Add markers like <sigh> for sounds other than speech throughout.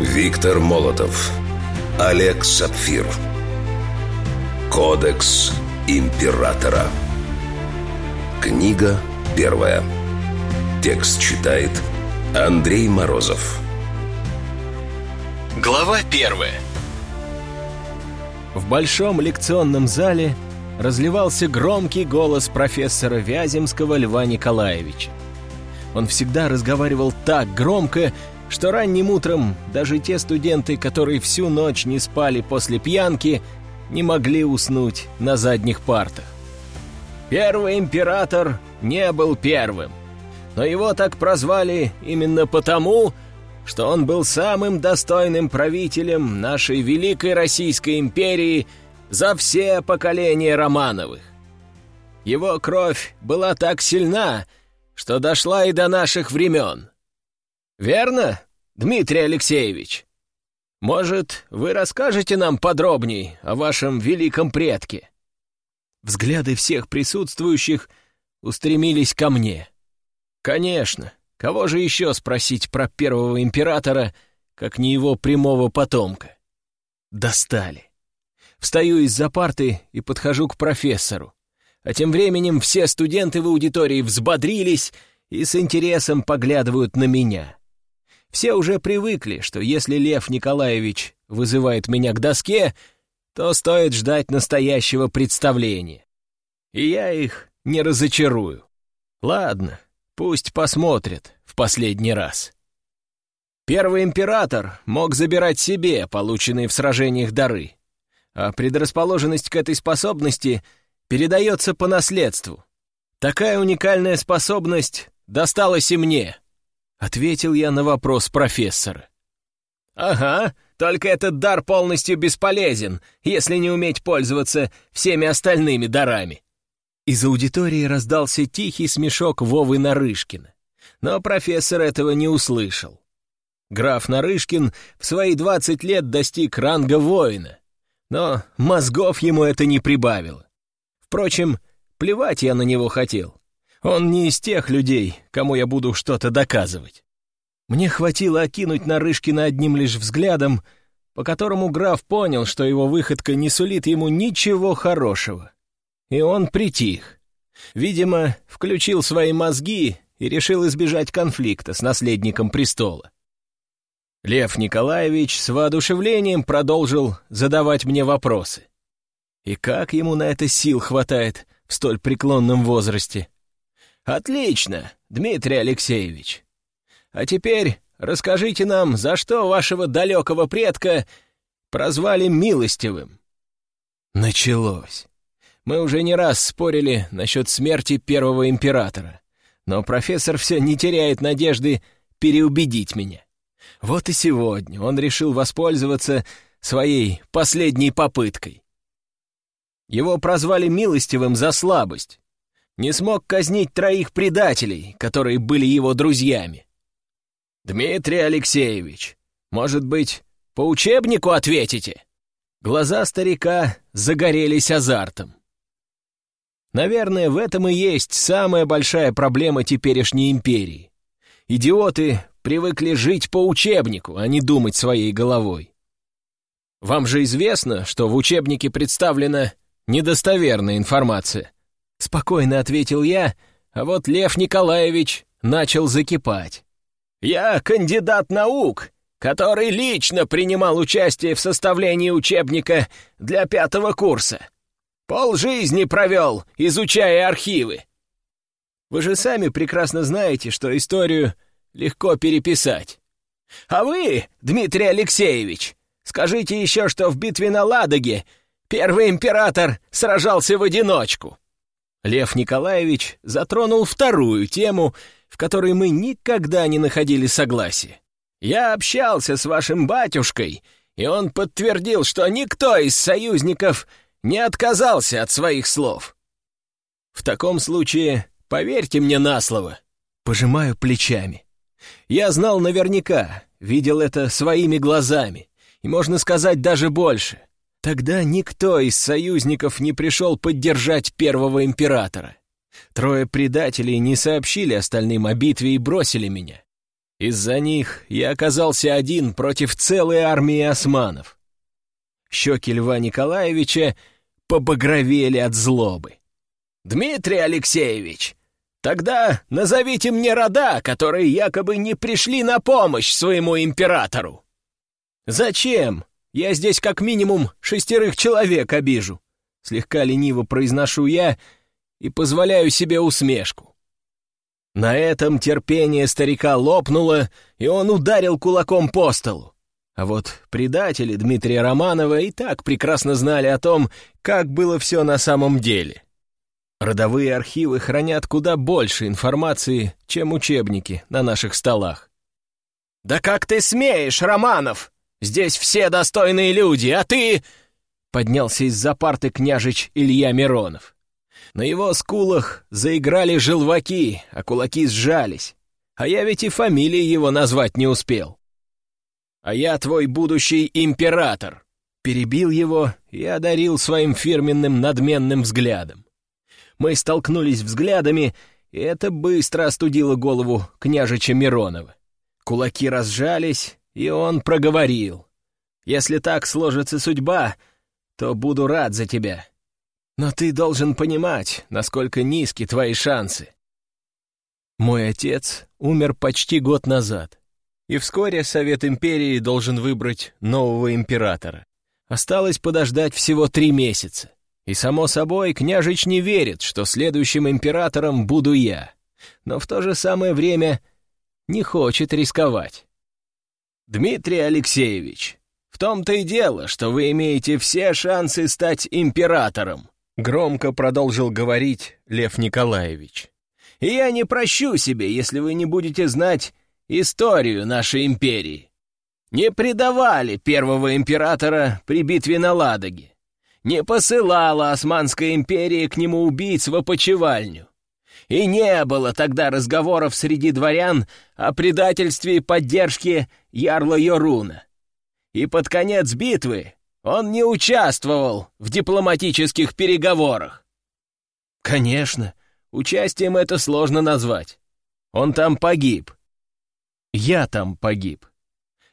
Виктор Молотов Олег Сапфир. Кодекс Императора. Книга первая. Текст читает Андрей Морозов. Глава первая. В большом лекционном зале разливался громкий голос профессора Вяземского Льва Николаевича. Он всегда разговаривал так громко, что ранним утром даже те студенты, которые всю ночь не спали после пьянки, не могли уснуть на задних партах. Первый император не был первым, но его так прозвали именно потому, что он был самым достойным правителем нашей великой Российской империи за все поколения Романовых. Его кровь была так сильна, что дошла и до наших времен. Верно, Дмитрий Алексеевич? Может, вы расскажете нам подробней о вашем великом предке?» Взгляды всех присутствующих устремились ко мне. «Конечно, кого же еще спросить про первого императора, как не его прямого потомка?» Достали. Встаю из-за парты и подхожу к профессору. А тем временем все студенты в аудитории взбодрились и с интересом поглядывают на меня. Все уже привыкли, что если Лев Николаевич вызывает меня к доске, то стоит ждать настоящего представления. И я их не разочарую. Ладно, пусть посмотрят в последний раз. Первый император мог забирать себе полученные в сражениях дары, а предрасположенность к этой способности передается по наследству. Такая уникальная способность досталась и мне — Ответил я на вопрос профессора. «Ага, только этот дар полностью бесполезен, если не уметь пользоваться всеми остальными дарами». Из аудитории раздался тихий смешок Вовы Нарышкина. Но профессор этого не услышал. Граф Нарышкин в свои двадцать лет достиг ранга воина, но мозгов ему это не прибавило. Впрочем, плевать я на него хотел. Он не из тех людей, кому я буду что-то доказывать. Мне хватило окинуть Нарышкина одним лишь взглядом, по которому граф понял, что его выходка не сулит ему ничего хорошего. И он притих. Видимо, включил свои мозги и решил избежать конфликта с наследником престола. Лев Николаевич с воодушевлением продолжил задавать мне вопросы. И как ему на это сил хватает в столь преклонном возрасте? «Отлично, Дмитрий Алексеевич. А теперь расскажите нам, за что вашего далекого предка прозвали милостивым?» Началось. Мы уже не раз спорили насчет смерти первого императора, но профессор все не теряет надежды переубедить меня. Вот и сегодня он решил воспользоваться своей последней попыткой. Его прозвали милостивым за слабость, не смог казнить троих предателей, которые были его друзьями. «Дмитрий Алексеевич, может быть, по учебнику ответите?» Глаза старика загорелись азартом. Наверное, в этом и есть самая большая проблема теперешней империи. Идиоты привыкли жить по учебнику, а не думать своей головой. Вам же известно, что в учебнике представлена недостоверная информация. — спокойно ответил я, а вот Лев Николаевич начал закипать. «Я кандидат наук, который лично принимал участие в составлении учебника для пятого курса. Пол жизни провел, изучая архивы. Вы же сами прекрасно знаете, что историю легко переписать. А вы, Дмитрий Алексеевич, скажите еще, что в битве на Ладоге первый император сражался в одиночку. Лев Николаевич затронул вторую тему, в которой мы никогда не находили согласия. «Я общался с вашим батюшкой, и он подтвердил, что никто из союзников не отказался от своих слов. В таком случае поверьте мне на слово». Пожимаю плечами. Я знал наверняка, видел это своими глазами, и, можно сказать, даже больше. Тогда никто из союзников не пришел поддержать первого императора. Трое предателей не сообщили остальным о битве и бросили меня. Из-за них я оказался один против целой армии османов. Щеки Льва Николаевича побагровели от злобы. «Дмитрий Алексеевич, тогда назовите мне рода, которые якобы не пришли на помощь своему императору». «Зачем? Я здесь как минимум шестерых человек обижу», — слегка лениво произношу я и позволяю себе усмешку. На этом терпение старика лопнуло, и он ударил кулаком по столу. А вот предатели Дмитрия Романова и так прекрасно знали о том, как было все на самом деле. Родовые архивы хранят куда больше информации, чем учебники на наших столах. «Да как ты смеешь, Романов? Здесь все достойные люди, а ты...» Поднялся из-за парты княжич Илья Миронов. На его скулах заиграли желваки, а кулаки сжались. А я ведь и фамилии его назвать не успел. «А я твой будущий император», — перебил его и одарил своим фирменным надменным взглядом. Мы столкнулись взглядами, и это быстро остудило голову княжича Миронова. Кулаки разжались, и он проговорил. «Если так сложится судьба, то буду рад за тебя. Но ты должен понимать, насколько низки твои шансы. Мой отец умер почти год назад, и вскоре Совет Империи должен выбрать нового императора. Осталось подождать всего три месяца. И, само собой, княжич не верит, что следующим императором буду я, но в то же самое время не хочет рисковать. Дмитрий Алексеевич, в том-то и дело, что вы имеете все шансы стать императором. Громко продолжил говорить Лев Николаевич. «И я не прощу себе, если вы не будете знать историю нашей империи. Не предавали первого императора при битве на Ладоге. Не посылала Османская империя к нему убийц в опочивальню. И не было тогда разговоров среди дворян о предательстве и поддержке Ярла Йоруна. И под конец битвы он не участвовал в дипломатических переговорах. Конечно, участием это сложно назвать. Он там погиб. Я там погиб.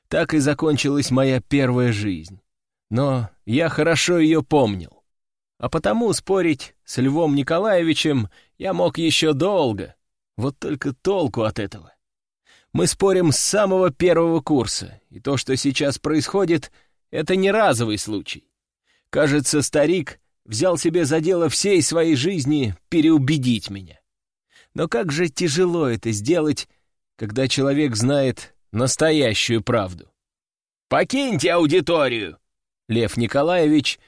Так и закончилась моя первая жизнь. Но я хорошо ее помнил. А потому спорить с Львом Николаевичем я мог еще долго. Вот только толку от этого. Мы спорим с самого первого курса, и то, что сейчас происходит — это не разовый случай. Кажется, старик взял себе за дело всей своей жизни переубедить меня. Но как же тяжело это сделать, когда человек знает настоящую правду. «Покиньте аудиторию!» Лев Николаевич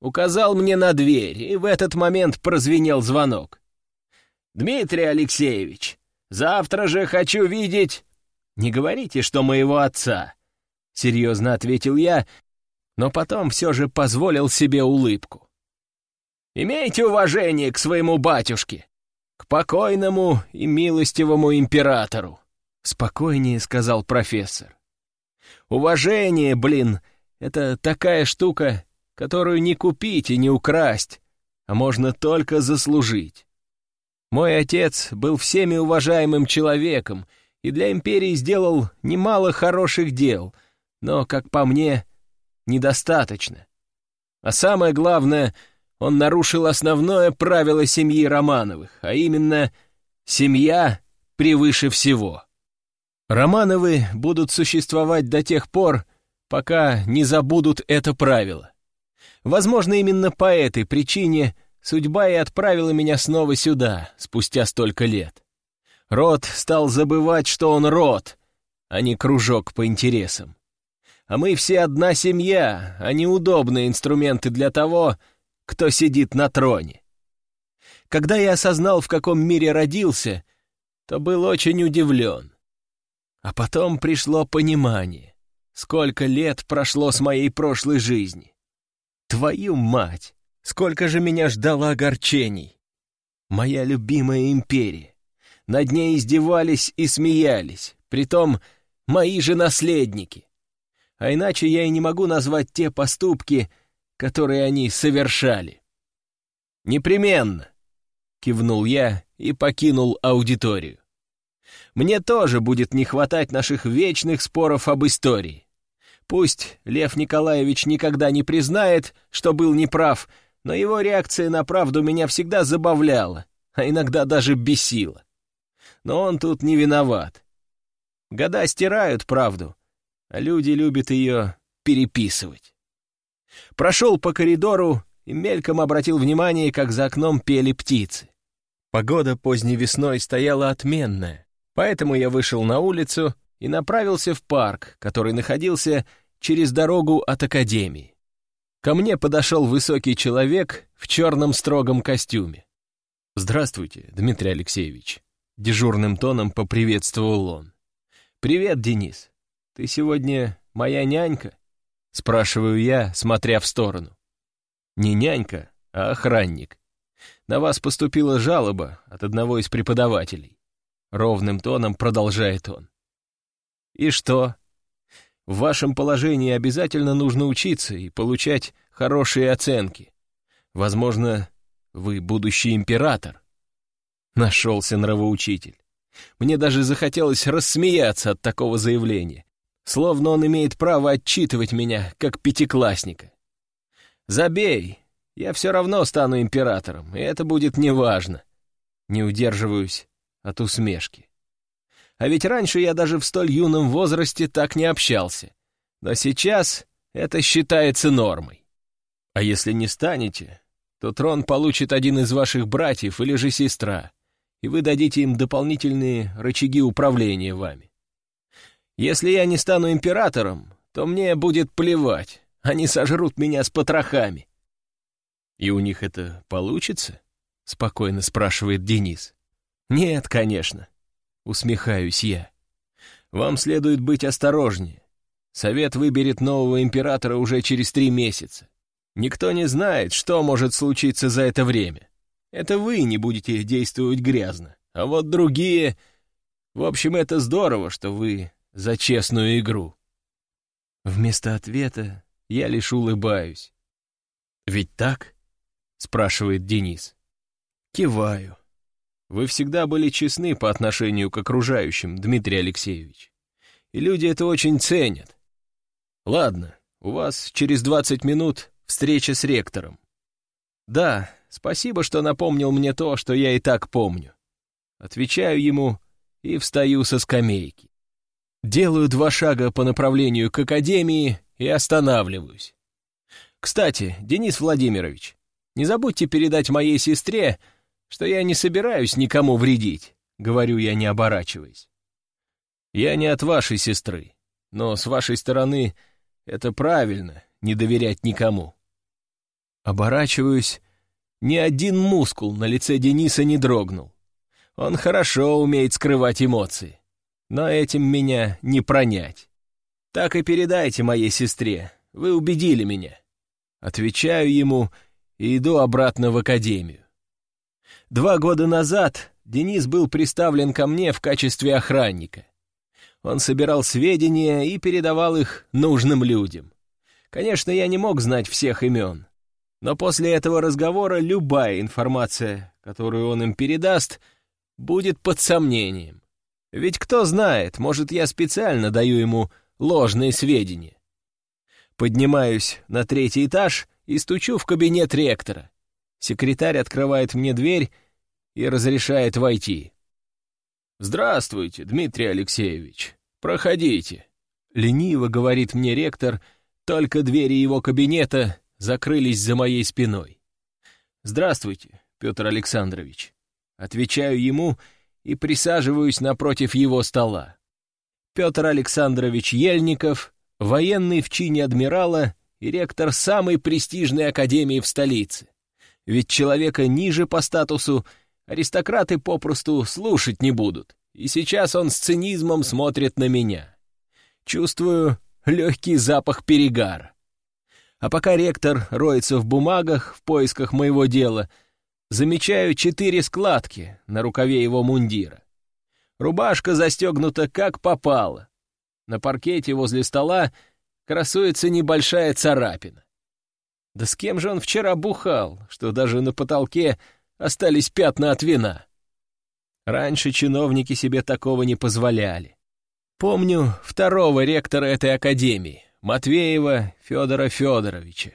указал мне на дверь, и в этот момент прозвенел звонок. «Дмитрий Алексеевич, завтра же хочу видеть...» «Не говорите, что моего отца», — серьезно ответил я, но потом все же позволил себе улыбку. «Имейте уважение к своему батюшке, к покойному и милостивому императору», — спокойнее сказал профессор. «Уважение, блин, это такая штука, которую не купить и не украсть, а можно только заслужить. Мой отец был всеми уважаемым человеком и для империи сделал немало хороших дел, но, как по мне, недостаточно. А самое главное, он нарушил основное правило семьи Романовых, а именно «семья превыше всего». Романовы будут существовать до тех пор, пока не забудут это правило. Возможно, именно по этой причине судьба и отправила меня снова сюда, спустя столько лет. Род стал забывать, что он род, а не кружок по интересам а мы все одна семья, а не удобные инструменты для того, кто сидит на троне. Когда я осознал, в каком мире родился, то был очень удивлен. А потом пришло понимание, сколько лет прошло с моей прошлой жизни. Твою мать, сколько же меня ждало огорчений. Моя любимая империя. Над ней издевались и смеялись, притом мои же наследники а иначе я и не могу назвать те поступки, которые они совершали. «Непременно!» — кивнул я и покинул аудиторию. Мне тоже будет не хватать наших вечных споров об истории. Пусть Лев Николаевич никогда не признает, что был неправ, но его реакция на правду меня всегда забавляла, а иногда даже бесила. Но он тут не виноват. Года стирают правду, а люди любят ее переписывать. Прошел по коридору и мельком обратил внимание, как за окном пели птицы. Погода поздней весной стояла отменная, поэтому я вышел на улицу и направился в парк, который находился через дорогу от академии. Ко мне подошел высокий человек в черном строгом костюме. «Здравствуйте, Дмитрий Алексеевич», — дежурным тоном поприветствовал он. «Привет, Денис. Ты сегодня моя нянька?» — спрашиваю я, смотря в сторону. «Не нянька, а охранник. На вас поступила жалоба от одного из преподавателей». Ровным тоном продолжает он. «И что?» В вашем положении обязательно нужно учиться и получать хорошие оценки. Возможно, вы будущий император. Нашелся нравоучитель. Мне даже захотелось рассмеяться от такого заявления, словно он имеет право отчитывать меня, как пятиклассника. Забей, я все равно стану императором, и это будет неважно. Не удерживаюсь от усмешки. А ведь раньше я даже в столь юном возрасте так не общался. Но сейчас это считается нормой. А если не станете, то трон получит один из ваших братьев или же сестра, и вы дадите им дополнительные рычаги управления вами. Если я не стану императором, то мне будет плевать, они сожрут меня с потрохами. И у них это получится? Спокойно спрашивает Денис. Нет, конечно. Усмехаюсь я. Вам следует быть осторожнее. Совет выберет нового императора уже через три месяца. Никто не знает, что может случиться за это время. Это вы не будете действовать грязно, а вот другие... В общем, это здорово, что вы за честную игру. Вместо ответа я лишь улыбаюсь. «Ведь так?» — спрашивает Денис. Киваю. Вы всегда были честны по отношению к окружающим, Дмитрий Алексеевич. И люди это очень ценят. Ладно, у вас через 20 минут встреча с ректором. Да, спасибо, что напомнил мне то, что я и так помню. Отвечаю ему и встаю со скамейки. Делаю два шага по направлению к академии и останавливаюсь. Кстати, Денис Владимирович, не забудьте передать моей сестре, что я не собираюсь никому вредить, говорю я, не оборачиваясь. Я не от вашей сестры, но с вашей стороны это правильно, не доверять никому. Оборачиваюсь, ни один мускул на лице Дениса не дрогнул. Он хорошо умеет скрывать эмоции, но этим меня не пронять. Так и передайте моей сестре, вы убедили меня. Отвечаю ему и иду обратно в академию. Два года назад Денис был приставлен ко мне в качестве охранника. Он собирал сведения и передавал их нужным людям. Конечно, я не мог знать всех имен, но после этого разговора любая информация, которую он им передаст, будет под сомнением. Ведь кто знает, может, я специально даю ему ложные сведения. Поднимаюсь на третий этаж и стучу в кабинет ректора. Секретарь открывает мне дверь и разрешает войти. «Здравствуйте, Дмитрий Алексеевич. Проходите», — лениво говорит мне ректор, только двери его кабинета закрылись за моей спиной. «Здравствуйте, Петр Александрович». Отвечаю ему и присаживаюсь напротив его стола. Петр Александрович Ельников, военный в чине адмирала и ректор самой престижной академии в столице ведь человека ниже по статусу аристократы попросту слушать не будут, и сейчас он с цинизмом смотрит на меня. Чувствую легкий запах перегара. А пока ректор роется в бумагах в поисках моего дела, замечаю четыре складки на рукаве его мундира. Рубашка застегнута как попало. На паркете возле стола красуется небольшая царапина. Да с кем же он вчера бухал, что даже на потолке остались пятна от вина? Раньше чиновники себе такого не позволяли. Помню второго ректора этой академии, Матвеева Федора Федоровича.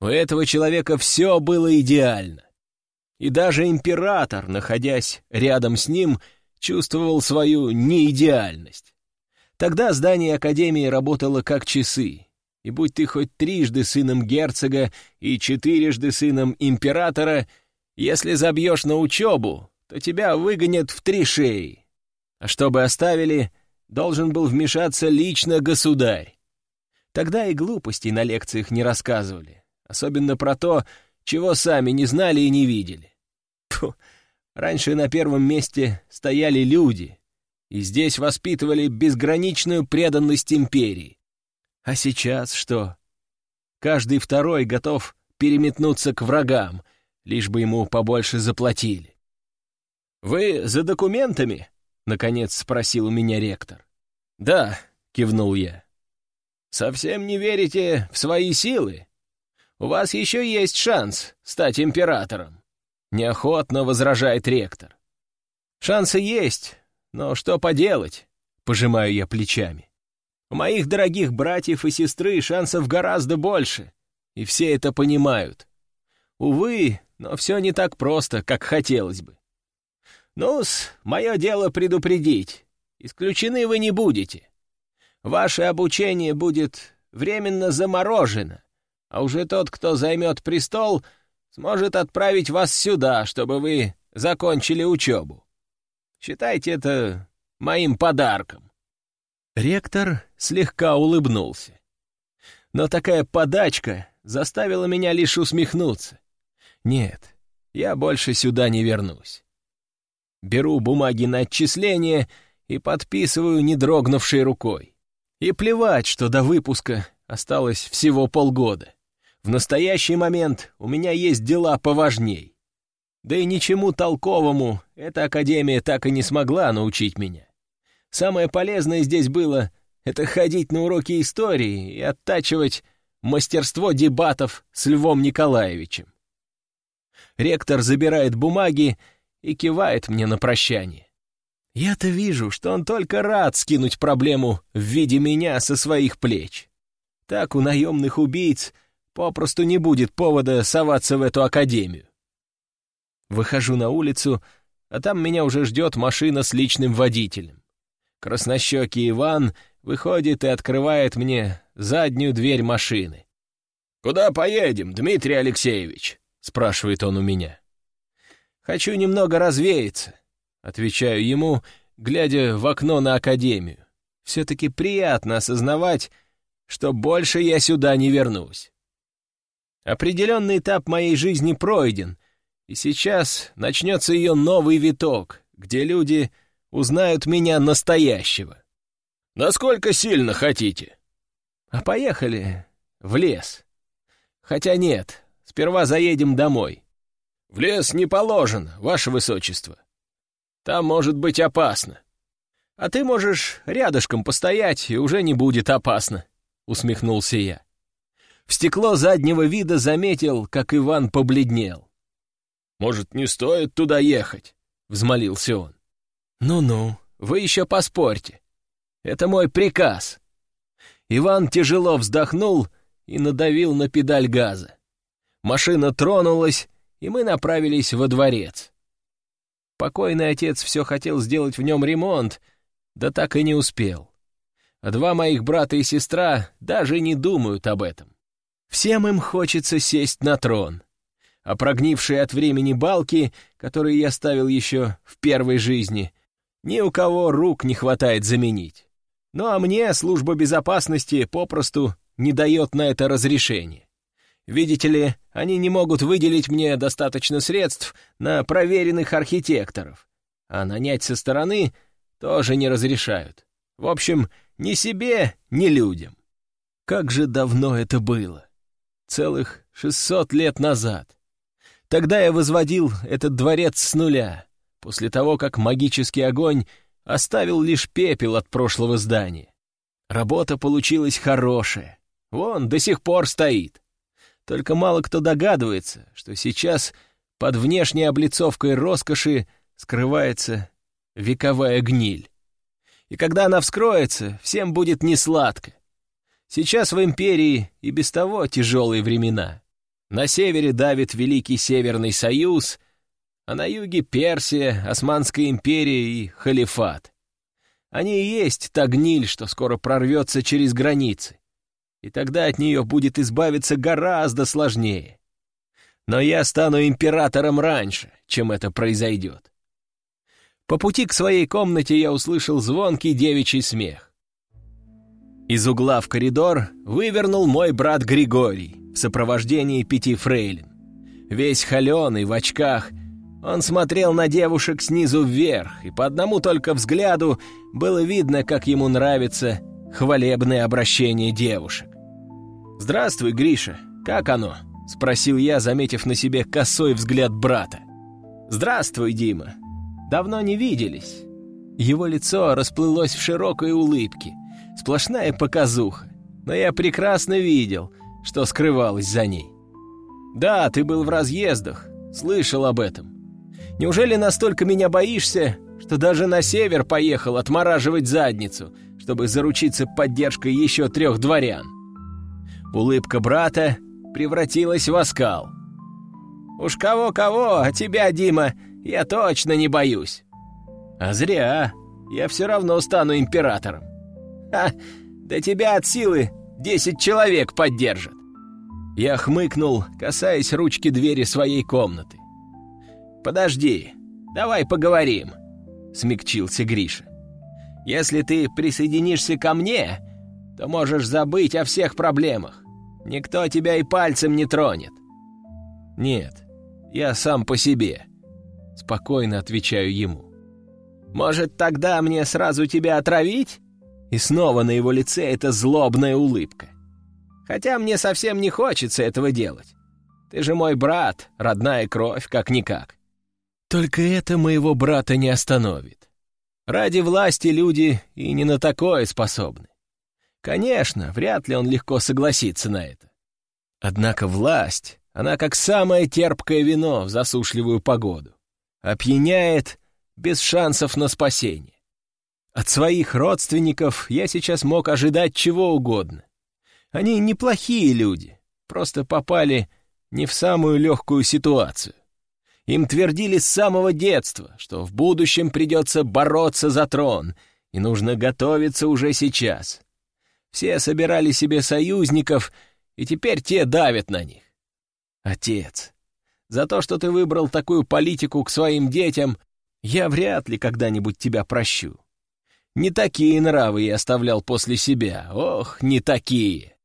У этого человека все было идеально. И даже император, находясь рядом с ним, чувствовал свою неидеальность. Тогда здание Академии работало как часы, и будь ты хоть трижды сыном герцога и четырежды сыном императора, если забьешь на учебу, то тебя выгонят в три шеи. А чтобы оставили, должен был вмешаться лично государь. Тогда и глупостей на лекциях не рассказывали, особенно про то, чего сами не знали и не видели. Фу, раньше на первом месте стояли люди, и здесь воспитывали безграничную преданность империи. А сейчас что? Каждый второй готов переметнуться к врагам, лишь бы ему побольше заплатили. «Вы за документами?» — наконец спросил у меня ректор. «Да», — кивнул я. «Совсем не верите в свои силы? У вас еще есть шанс стать императором», — неохотно возражает ректор. «Шансы есть, но что поделать?» — пожимаю я плечами. «У моих дорогих братьев и сестры шансов гораздо больше, и все это понимают. Увы, но все не так просто, как хотелось бы. Ну-с, мое дело предупредить. Исключены вы не будете. Ваше обучение будет временно заморожено, а уже тот, кто займет престол, сможет отправить вас сюда, чтобы вы закончили учебу. Считайте это моим подарком». Ректор слегка улыбнулся. Но такая подачка заставила меня лишь усмехнуться. Нет, я больше сюда не вернусь. Беру бумаги на отчисление и подписываю не дрогнувшей рукой. И плевать, что до выпуска осталось всего полгода. В настоящий момент у меня есть дела поважней. Да и ничему толковому эта академия так и не смогла научить меня. Самое полезное здесь было — это ходить на уроки истории и оттачивать мастерство дебатов с Львом Николаевичем. Ректор забирает бумаги и кивает мне на прощание. Я-то вижу, что он только рад скинуть проблему в виде меня со своих плеч. Так у наемных убийц попросту не будет повода соваться в эту академию. Выхожу на улицу, а там меня уже ждет машина с личным водителем. Краснощекий Иван выходит и открывает мне заднюю дверь машины. «Куда поедем, Дмитрий Алексеевич?» — спрашивает он у меня. «Хочу немного развеяться», — отвечаю ему, глядя в окно на академию. «Все-таки приятно осознавать, что больше я сюда не вернусь. Определенный этап моей жизни пройден, и сейчас начнется ее новый виток, где люди узнают меня настоящего. Насколько сильно хотите? А поехали в лес. Хотя нет, Сперва заедем домой. В лес не положено, ваше высочество. Там может быть опасно. А ты можешь рядышком постоять, и уже не будет опасно, — усмехнулся я. В стекло заднего вида заметил, как Иван побледнел. «Может, не стоит туда ехать?» — взмолился он. «Ну-ну, вы еще поспорьте. Это мой приказ». Иван тяжело вздохнул и надавил на педаль газа. Машина тронулась, и мы направились во дворец. Покойный отец все хотел сделать в нем ремонт, да так и не успел. А два моих брата и сестра даже не думают об этом. Всем им хочется сесть на трон. А прогнившие от времени балки, которые я ставил еще в первой жизни, ни у кого рук не хватает заменить. Ну а мне служба безопасности попросту не дает на это разрешения. Видите ли, они не могут выделить мне достаточно средств на проверенных архитекторов, а нанять со стороны тоже не разрешают. В общем, ни себе, ни людям. Как же давно это было? Целых шестьсот лет назад. Тогда я возводил этот дворец с нуля, после того, как магический огонь оставил лишь пепел от прошлого здания. Работа получилась хорошая. Вон, до сих пор стоит. Только мало кто догадывается, что сейчас под внешней облицовкой роскоши скрывается вековая гниль. И когда она вскроется, всем будет несладко. Сейчас в империи и без того тяжелые времена. На севере давит Великий Северный Союз, а на юге Персия, Османская империя и Халифат. Они и есть та гниль, что скоро прорвется через границы. И тогда от нее будет избавиться гораздо сложнее. Но я стану императором раньше, чем это произойдет. По пути к своей комнате я услышал звонкий девичий смех. Из угла в коридор вывернул мой брат Григорий в сопровождении пяти фрейлин. Весь холеный, в очках, он смотрел на девушек снизу вверх, и по одному только взгляду было видно, как ему нравится хвалебное обращение девушек. «Здравствуй, Гриша, как оно?» — спросил я, заметив на себе косой взгляд брата. «Здравствуй, Дима. Давно не виделись». Его лицо расплылось в широкой улыбке, сплошная показуха, но я прекрасно видел, что скрывалось за ней. «Да, ты был в разъездах, слышал об этом. Неужели настолько меня боишься, что даже на север поехал отмораживать задницу, чтобы заручиться поддержкой еще трех дворян?» Улыбка брата превратилась в оскал. «Уж кого-кого, а тебя, Дима, я точно не боюсь». «А зря, я все равно стану императором». «Ха, да тебя от силы десять человек поддержат». Я хмыкнул, касаясь ручки двери своей комнаты. «Подожди, давай поговорим», — смягчился Гриша. «Если ты присоединишься ко мне, то можешь забыть о всех проблемах. Никто тебя и пальцем не тронет». «Нет, я сам по себе», — спокойно отвечаю ему. «Может, тогда мне сразу тебя отравить?» И снова на его лице эта злобная улыбка. «Хотя мне совсем не хочется этого делать. Ты же мой брат, родная кровь, как-никак. Только это моего брата не остановит. Ради власти люди и не на такое способны. Конечно, вряд ли он легко согласится на это. Однако власть, она как самое терпкое вино в засушливую погоду. Опьяняет без шансов на спасение. От своих родственников я сейчас мог ожидать чего угодно. Они неплохие люди, просто попали не в самую легкую ситуацию. Им твердили с самого детства, что в будущем придется бороться за трон, и нужно готовиться уже сейчас. Все собирали себе союзников, и теперь те давят на них. Отец, за то, что ты выбрал такую политику к своим детям, я вряд ли когда-нибудь тебя прощу. Не такие нравы я оставлял после себя, ох, не такие.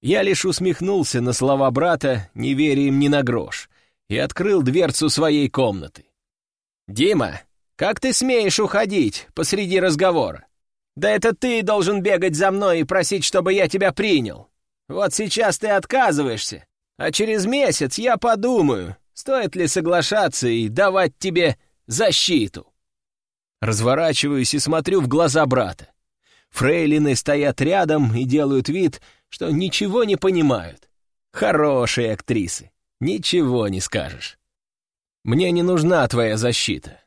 Я лишь усмехнулся на слова брата, не веря им ни на грош, и открыл дверцу своей комнаты. «Дима, как ты смеешь уходить посреди разговора? Да это ты должен бегать за мной и просить, чтобы я тебя принял. Вот сейчас ты отказываешься, а через месяц я подумаю, стоит ли соглашаться и давать тебе защиту». Разворачиваюсь и смотрю в глаза брата. Фрейлины стоят рядом и делают вид, что ничего не понимают. Хорошие актрисы. Ничего не скажешь. Мне не нужна твоя защита.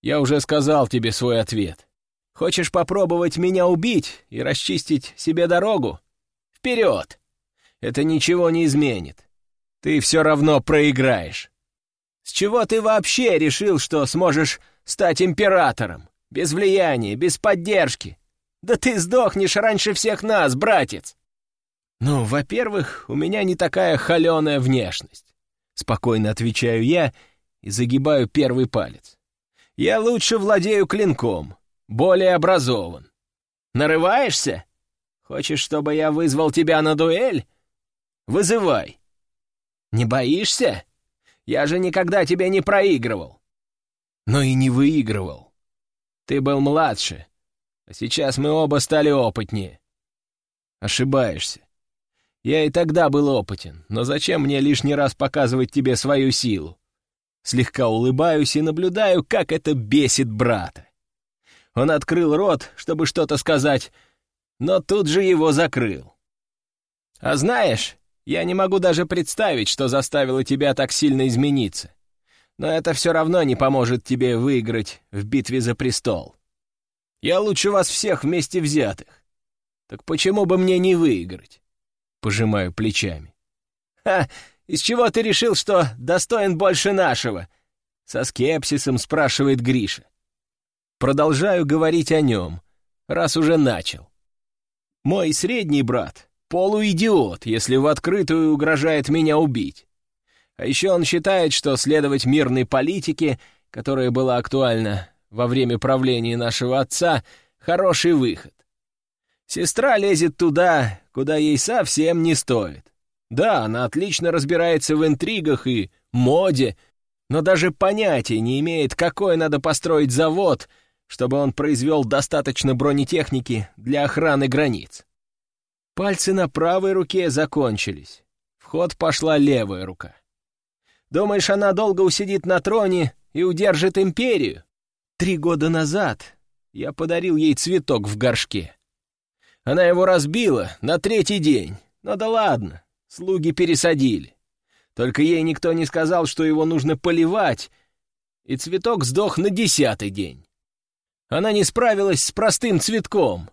Я уже сказал тебе свой ответ. Хочешь попробовать меня убить и расчистить себе дорогу? Вперед! Это ничего не изменит. Ты все равно проиграешь. С чего ты вообще решил, что сможешь стать императором? Без влияния, без поддержки. Да ты сдохнешь раньше всех нас, братец. «Ну, во-первых, у меня не такая холеная внешность», — спокойно отвечаю я и загибаю первый палец. «Я лучше владею клинком, более образован. Нарываешься? Хочешь, чтобы я вызвал тебя на дуэль? Вызывай. Не боишься? Я же никогда тебя не проигрывал». «Но и не выигрывал. Ты был младше, а сейчас мы оба стали опытнее». «Ошибаешься. Я и тогда был опытен, но зачем мне лишний раз показывать тебе свою силу? Слегка улыбаюсь и наблюдаю, как это бесит брата. Он открыл рот, чтобы что-то сказать, но тут же его закрыл. А знаешь, я не могу даже представить, что заставило тебя так сильно измениться. Но это все равно не поможет тебе выиграть в битве за престол. Я лучше вас всех вместе взятых. Так почему бы мне не выиграть? Пожимаю плечами. Ха! Из чего ты решил, что достоин больше нашего? Со скепсисом спрашивает Гриша. Продолжаю говорить о нем, раз уже начал. Мой средний брат — полуидиот, если в открытую угрожает меня убить. А еще он считает, что следовать мирной политике, которая была актуальна во время правления нашего отца, хороший выход. Сестра лезет туда, куда ей совсем не стоит. Да, она отлично разбирается в интригах и моде, но даже понятия не имеет, какой надо построить завод — чтобы он произвел достаточно бронетехники для охраны границ. Пальцы на правой руке закончились. В ход пошла левая рука. Думаешь, она долго усидит на троне и удержит империю? Три года назад я подарил ей цветок в горшке. Она его разбила на третий день. Но да ладно, слуги пересадили. Только ей никто не сказал, что его нужно поливать, и цветок сдох на десятый день. Она не справилась с простым цветком.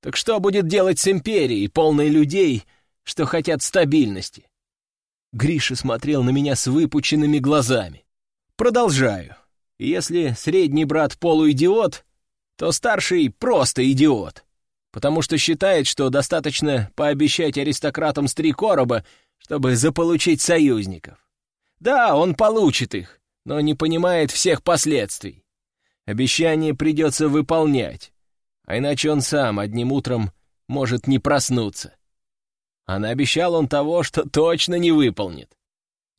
Так что будет делать с империей, полной людей, что хотят стабильности? Гриша смотрел на меня с выпученными глазами. Продолжаю. Если средний брат полуидиот, то старший просто идиот, потому что считает, что достаточно пообещать аристократам с три короба, чтобы заполучить союзников. Да, он получит их, но не понимает всех последствий. Обещание придется выполнять, а иначе он сам одним утром может не проснуться. А наобещал он того, что точно не выполнит.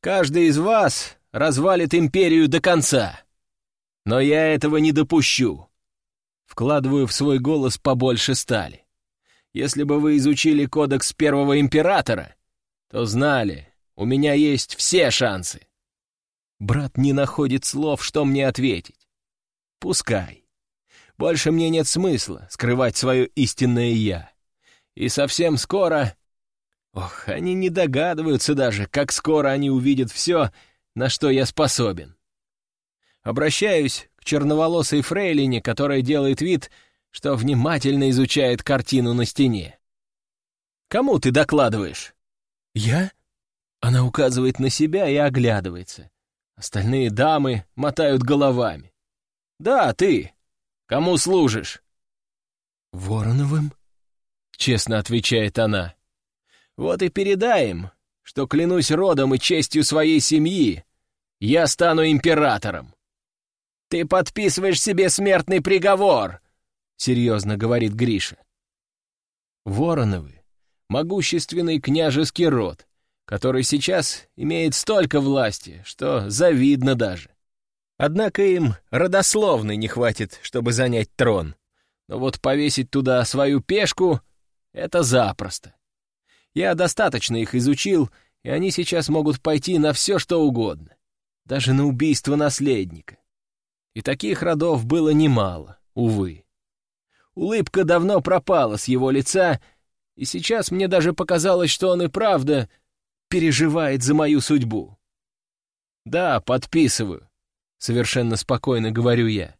Каждый из вас развалит империю до конца. Но я этого не допущу. Вкладываю в свой голос побольше стали. Если бы вы изучили кодекс первого императора, то знали, у меня есть все шансы. Брат не находит слов, что мне ответить. Пускай. Больше мне нет смысла скрывать свое истинное «я». И совсем скоро... Ох, они не догадываются даже, как скоро они увидят все, на что я способен. Обращаюсь к черноволосой фрейлине, которая делает вид, что внимательно изучает картину на стене. «Кому ты докладываешь?» «Я?» Она указывает на себя и оглядывается. Остальные дамы мотают головами. «Да, ты. Кому служишь?» «Вороновым?» — честно отвечает она. «Вот и передай что, клянусь родом и честью своей семьи, я стану императором». «Ты подписываешь себе смертный приговор!» — серьезно говорит Гриша. Вороновы — могущественный княжеский род, который сейчас имеет столько власти, что завидно даже. Однако им родословной не хватит, чтобы занять трон. Но вот повесить туда свою пешку — это запросто. Я достаточно их изучил, и они сейчас могут пойти на все, что угодно. Даже на убийство наследника. И таких родов было немало, увы. Улыбка давно пропала с его лица, и сейчас мне даже показалось, что он и правда переживает за мою судьбу. Да, подписываю. — совершенно спокойно говорю я.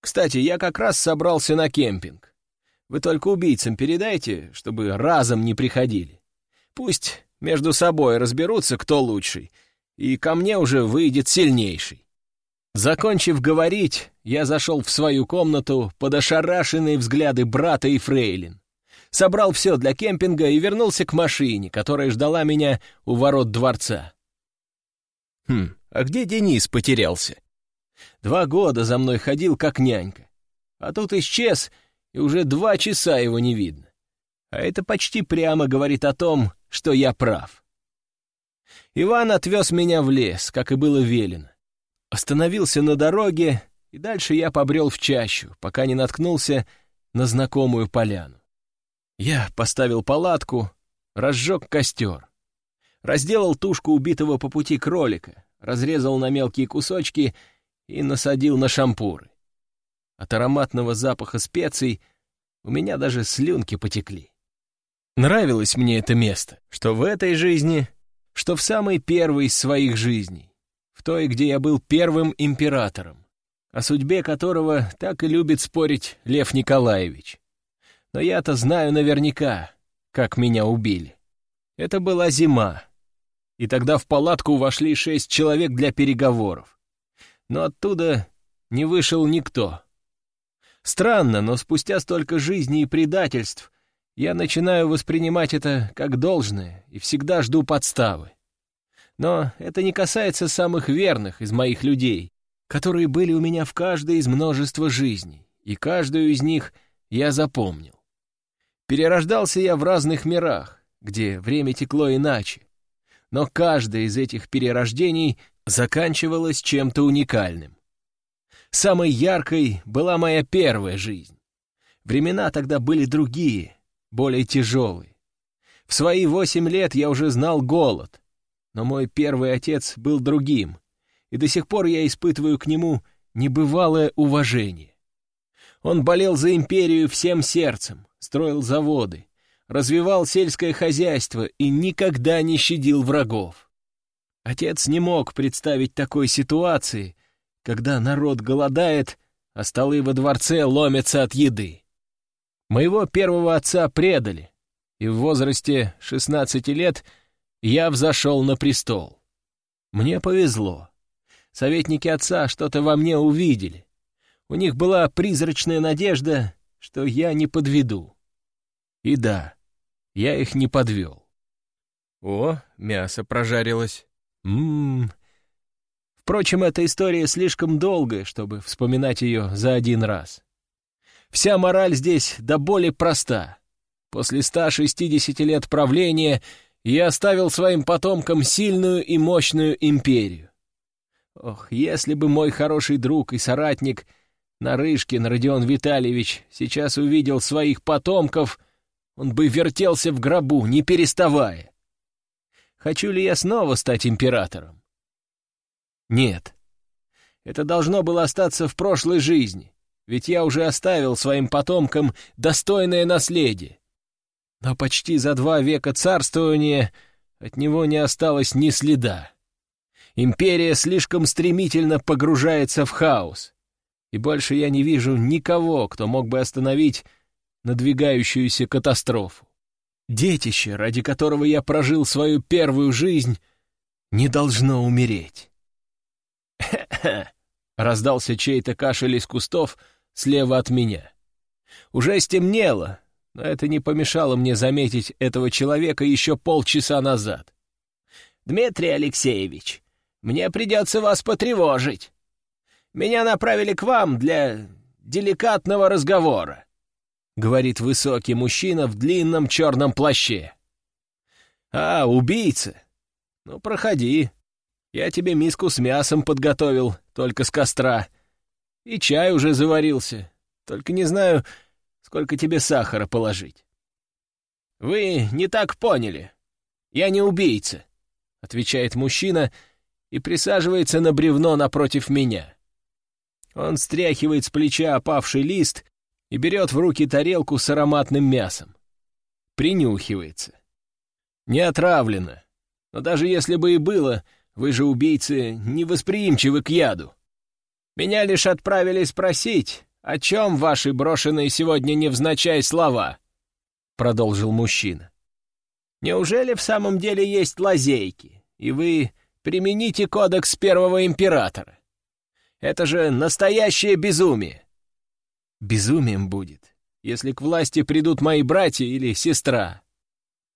«Кстати, я как раз собрался на кемпинг. Вы только убийцам передайте, чтобы разом не приходили. Пусть между собой разберутся, кто лучший, и ко мне уже выйдет сильнейший». Закончив говорить, я зашел в свою комнату под ошарашенные взгляды брата и фрейлин. Собрал все для кемпинга и вернулся к машине, которая ждала меня у ворот дворца. Хм, а где Денис потерялся? Два года за мной ходил, как нянька. А тут исчез, и уже два часа его не видно. А это почти прямо говорит о том, что я прав. Иван отвез меня в лес, как и было велено. Остановился на дороге, и дальше я побрел в чащу, пока не наткнулся на знакомую поляну. Я поставил палатку, разжег костер, разделал тушку убитого по пути кролика, разрезал на мелкие кусочки и насадил на шампуры. От ароматного запаха специй у меня даже слюнки потекли. Нравилось мне это место, что в этой жизни, что в самой первой из своих жизней. В той, где я был первым императором, о судьбе которого так и любит спорить Лев Николаевич. Но я-то знаю наверняка, как меня убили. Это была зима, и тогда в палатку вошли шесть человек для переговоров. Но оттуда не вышел никто. Странно, но спустя столько жизней и предательств я начинаю воспринимать это как должное и всегда жду подставы. Но это не касается самых верных из моих людей, которые были у меня в каждой из множества жизней, и каждую из них я запомнил. Перерождался я в разных мирах, где время текло иначе, но каждое из этих перерождений заканчивалось чем-то уникальным. Самой яркой была моя первая жизнь. Времена тогда были другие, более тяжелые. В свои восемь лет я уже знал голод, но мой первый отец был другим, и до сих пор я испытываю к нему небывалое уважение. Он болел за империю всем сердцем, строил заводы, развивал сельское хозяйство и никогда не щадил врагов. Отец не мог представить такой ситуации, когда народ голодает, а столы во дворце ломятся от еды. Моего первого отца предали, и в возрасте 16 лет — я взошел на престол. Мне повезло. Советники отца что-то во мне увидели. У них была призрачная надежда, что я не подведу. И да, я их не подвел. О, мясо прожарилось. Ммм. Впрочем, эта история слишком долгая, чтобы вспоминать ее за один раз. Вся мораль здесь до боли проста. После 160 лет правления я оставил своим потомкам сильную и мощную империю. Ох, если бы мой хороший друг и соратник Нарышкин Родион Витальевич сейчас увидел своих потомков, он бы вертелся в гробу, не переставая. Хочу ли я снова стать императором? Нет. Это должно было остаться в прошлой жизни, ведь я уже оставил своим потомкам достойное наследие. Но почти за два века царствования от него не осталось ни следа. Империя слишком стремительно погружается в хаос, и больше я не вижу никого, кто мог бы остановить надвигающуюся катастрофу. Детище, ради которого я прожил свою первую жизнь, не должно умереть. <laughs> раздался чей-то кашель из кустов слева от меня. Уже стемнело, но это не помешало мне заметить этого человека еще полчаса назад. «Дмитрий Алексеевич, мне придется вас потревожить. Меня направили к вам для деликатного разговора», — говорит высокий мужчина в длинном черном плаще. «А, убийца? Ну, проходи. Я тебе миску с мясом подготовил, только с костра. И чай уже заварился. Только не знаю, сколько тебе сахара положить. «Вы не так поняли. Я не убийца», — отвечает мужчина и присаживается на бревно напротив меня. Он стряхивает с плеча опавший лист и берет в руки тарелку с ароматным мясом. Принюхивается. Не отравлено. Но даже если бы и было, вы же, убийцы, невосприимчивы к яду. Меня лишь отправили спросить, «О чем ваши брошенные сегодня невзначай слова?» — продолжил мужчина. «Неужели в самом деле есть лазейки, и вы примените кодекс первого императора? Это же настоящее безумие!» «Безумием будет, если к власти придут мои братья или сестра.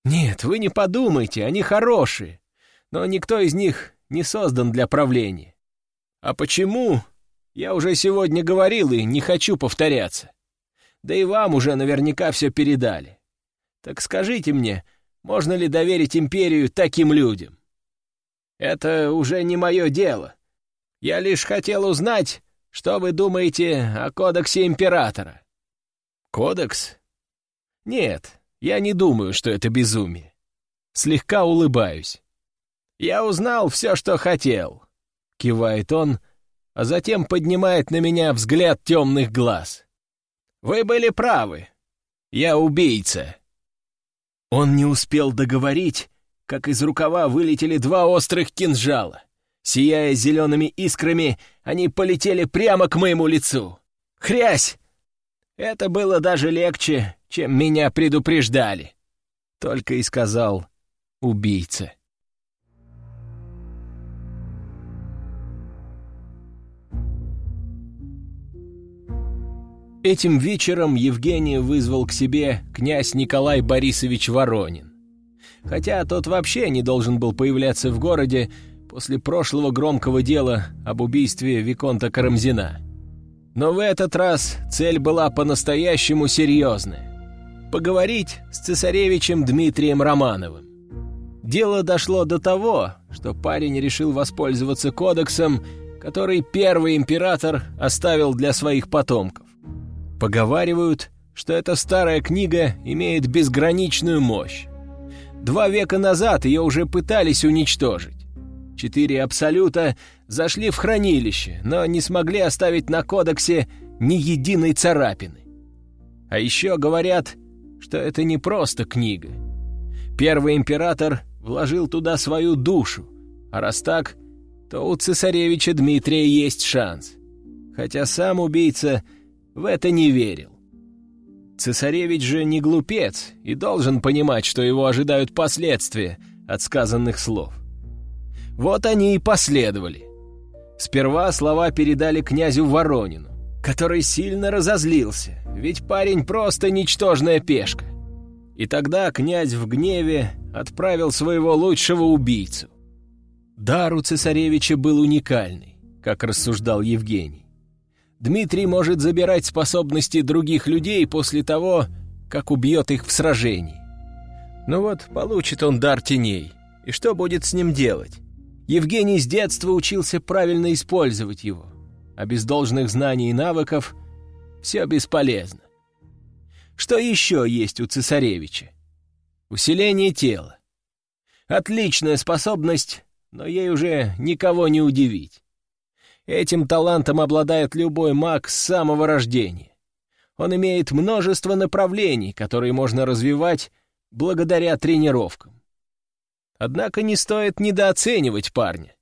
Нет, вы не подумайте, они хорошие, но никто из них не создан для правления. А почему, я уже сегодня говорил и не хочу повторяться. Да и вам уже наверняка все передали. Так скажите мне, можно ли доверить империю таким людям? Это уже не мое дело. Я лишь хотел узнать, что вы думаете о кодексе императора. Кодекс? Нет, я не думаю, что это безумие. Слегка улыбаюсь. Я узнал все, что хотел. Кивает он, — а затем поднимает на меня взгляд темных глаз. «Вы были правы. Я убийца». Он не успел договорить, как из рукава вылетели два острых кинжала. Сияя зелеными искрами, они полетели прямо к моему лицу. Хрясь! Это было даже легче, чем меня предупреждали. Только и сказал убийца. Этим вечером Евгений вызвал к себе князь Николай Борисович Воронин. Хотя тот вообще не должен был появляться в городе после прошлого громкого дела об убийстве Виконта Карамзина. Но в этот раз цель была по-настоящему серьезная. Поговорить с цесаревичем Дмитрием Романовым. Дело дошло до того, что парень решил воспользоваться кодексом, который первый император оставил для своих потомков. Поговаривают, что эта старая книга имеет безграничную мощь. Два века назад ее уже пытались уничтожить. Четыре Абсолюта зашли в хранилище, но не смогли оставить на кодексе ни единой царапины. А еще говорят, что это не просто книга. Первый император вложил туда свою душу, а раз так, то у цесаревича Дмитрия есть шанс. Хотя сам убийца — в это не верил. Цесаревич же не глупец и должен понимать, что его ожидают последствия от сказанных слов. Вот они и последовали. Сперва слова передали князю Воронину, который сильно разозлился, ведь парень просто ничтожная пешка. И тогда князь в гневе отправил своего лучшего убийцу. Дар у цесаревича был уникальный, как рассуждал Евгений. Дмитрий может забирать способности других людей после того, как убьет их в сражении. Ну вот, получит он дар теней. И что будет с ним делать? Евгений с детства учился правильно использовать его, а без должных знаний и навыков все бесполезно. Что еще есть у цесаревича? Усиление тела. Отличная способность, но ей уже никого не удивить. Этим талантом обладает любой маг с самого рождения. Он имеет множество направлений, которые можно развивать благодаря тренировкам. Однако не стоит недооценивать парня.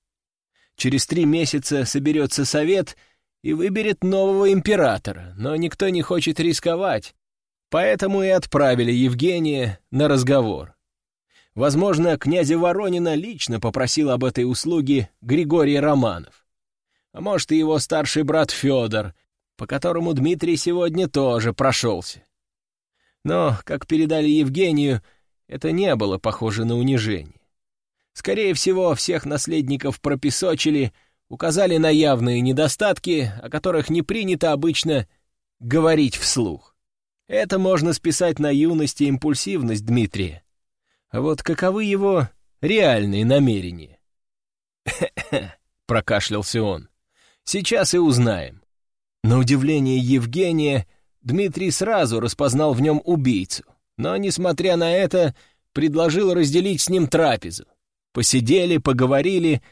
Через три месяца соберется совет и выберет нового императора, но никто не хочет рисковать, поэтому и отправили Евгения на разговор. Возможно, князя Воронина лично попросил об этой услуге Григорий Романов а может, и его старший брат Федор, по которому Дмитрий сегодня тоже прошелся. Но, как передали Евгению, это не было похоже на унижение. Скорее всего, всех наследников пропесочили, указали на явные недостатки, о которых не принято обычно говорить вслух. Это можно списать на юность и импульсивность Дмитрия. А вот каковы его реальные намерения? <laughs> прокашлялся он. Сейчас и узнаем. На удивление Евгения, Дмитрий сразу распознал в нем убийцу, но, несмотря на это, предложил разделить с ним трапезу. Посидели, поговорили,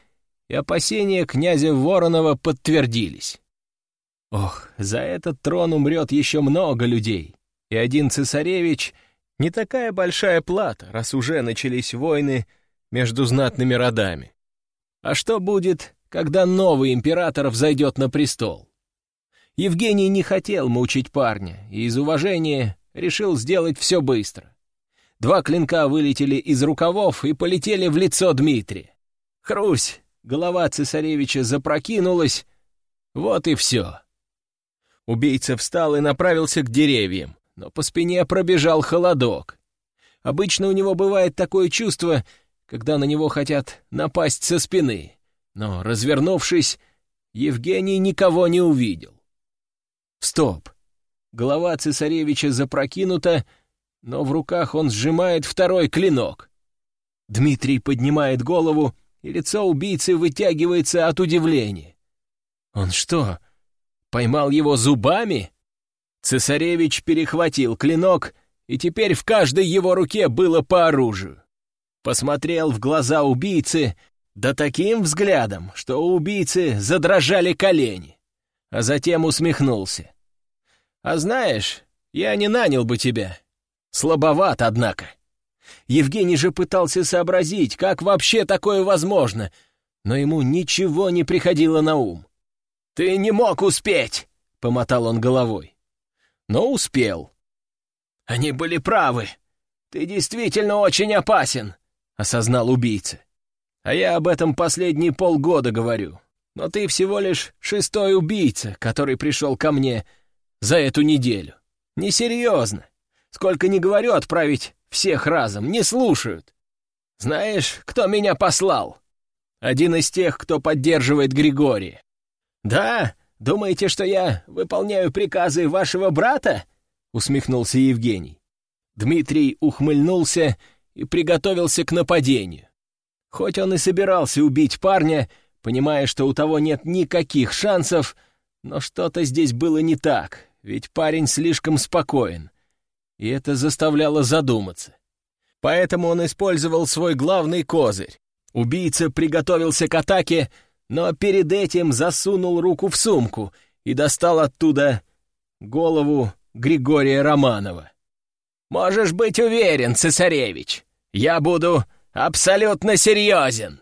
и опасения князя Воронова подтвердились. Ох, за этот трон умрет еще много людей, и один цесаревич — не такая большая плата, раз уже начались войны между знатными родами. А что будет, когда новый император взойдет на престол. Евгений не хотел мучить парня и из уважения решил сделать все быстро. Два клинка вылетели из рукавов и полетели в лицо Дмитрия. Хрусь, голова цесаревича запрокинулась. Вот и все. Убийца встал и направился к деревьям, но по спине пробежал холодок. Обычно у него бывает такое чувство, когда на него хотят напасть со спины. Но, развернувшись, Евгений никого не увидел. Стоп! Голова цесаревича запрокинута, но в руках он сжимает второй клинок. Дмитрий поднимает голову, и лицо убийцы вытягивается от удивления. Он что, поймал его зубами? Цесаревич перехватил клинок, и теперь в каждой его руке было по оружию. Посмотрел в глаза убийцы, да таким взглядом, что у убийцы задрожали колени, а затем усмехнулся. «А знаешь, я не нанял бы тебя. Слабоват, однако». Евгений же пытался сообразить, как вообще такое возможно, но ему ничего не приходило на ум. «Ты не мог успеть!» — помотал он головой. Но успел. «Они были правы. Ты действительно очень опасен», — осознал убийца. «А я об этом последние полгода говорю. Но ты всего лишь шестой убийца, который пришел ко мне за эту неделю. Несерьезно. Сколько не говорю отправить всех разом, не слушают. Знаешь, кто меня послал? Один из тех, кто поддерживает Григория. Да, думаете, что я выполняю приказы вашего брата? Усмехнулся Евгений. Дмитрий ухмыльнулся и приготовился к нападению. Хоть он и собирался убить парня, понимая, что у того нет никаких шансов, но что-то здесь было не так, ведь парень слишком спокоен, и это заставляло задуматься. Поэтому он использовал свой главный козырь. Убийца приготовился к атаке, но перед этим засунул руку в сумку и достал оттуда голову Григория Романова. «Можешь быть уверен, цесаревич, я буду абсолютно серьезен!»